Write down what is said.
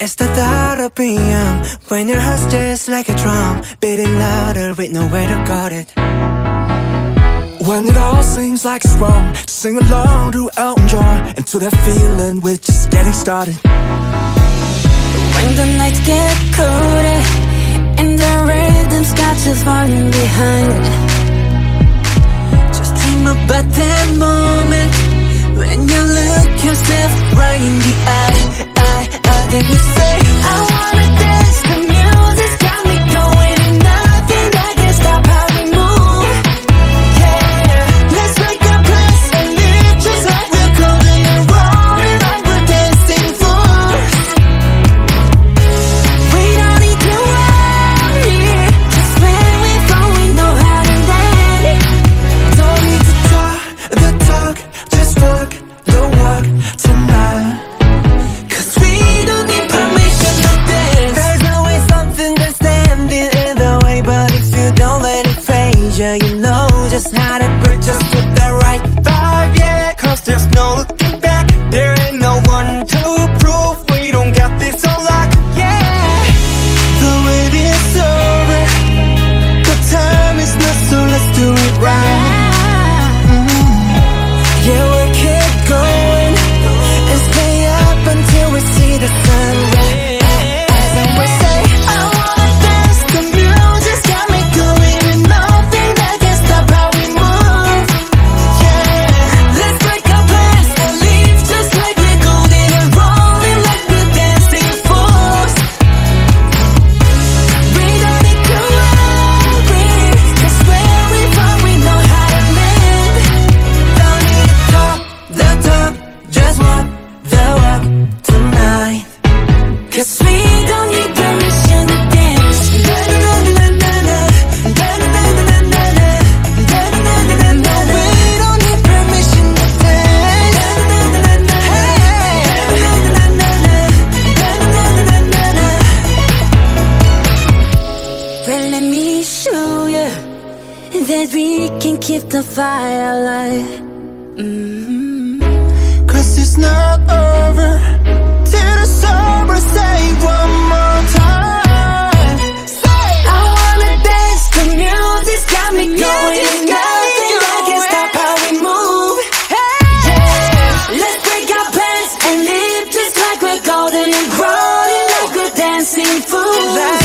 It's the thought of PM when your heart's just like a drum, beating louder with nowhere to guard it. When it all seems like it's wrong, sing along to Elton John and that feeling we're just getting started. When the nights get colder and the rhythm's got you falling behind. Just dream about that moment when you look yourself right in the eye, then you say, I how to put just with the right vibe, yeah. Cause there's no looking can keep the fire alive. Mm-hmm. Cause it's not over till the summer say one more time. Say, I wanna dance, the music's got me going. Nothing that can stop how we move. Yeah, let's break our plans and live just like we're golden and growing like we're dancing fools.